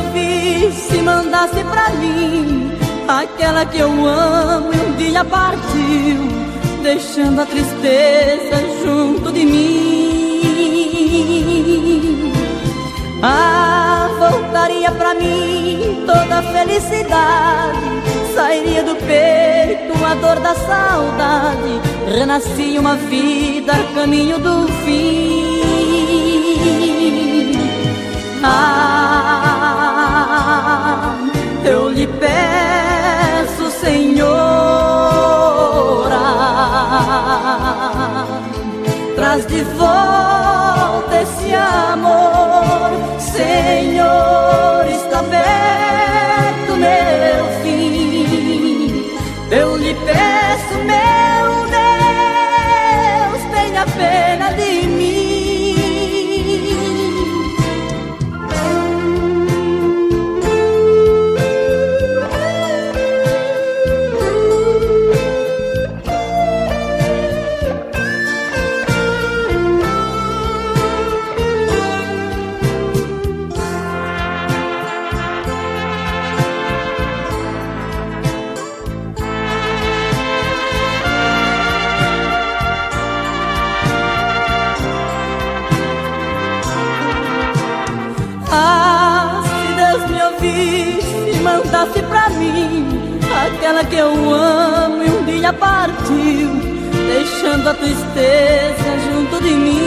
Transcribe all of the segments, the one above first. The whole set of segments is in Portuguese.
ouvisse, mandasse pra mim aquela que eu amo e um dia partiu, deixando a tristeza junto de mim. Ah, voltaria pra mim toda a felicidade, sairia do peito a dor da saudade, renascia uma vida caminho do fim. Ah, traz de volta esse amor, Senhor, está perto meu fim. Eu lhe peço, e mandasse pra mim aquela que eu amo e um dia partiu, deixando a tristeza junto de mim.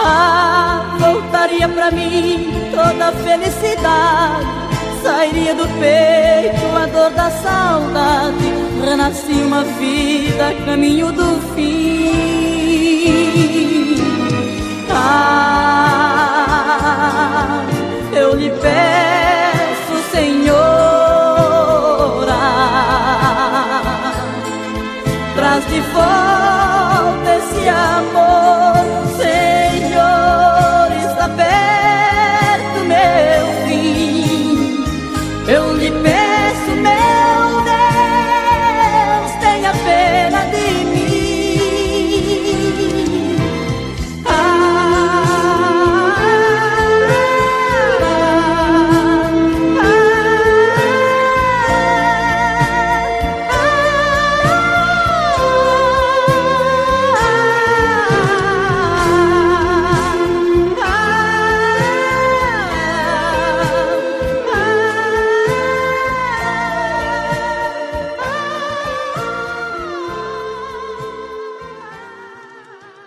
Ah, voltaria pra mim toda a felicidade, sairia do peito a dor da saudade, renascia uma vida caminho do fim. Lhe peço, Senhora, traz de volta esse amor.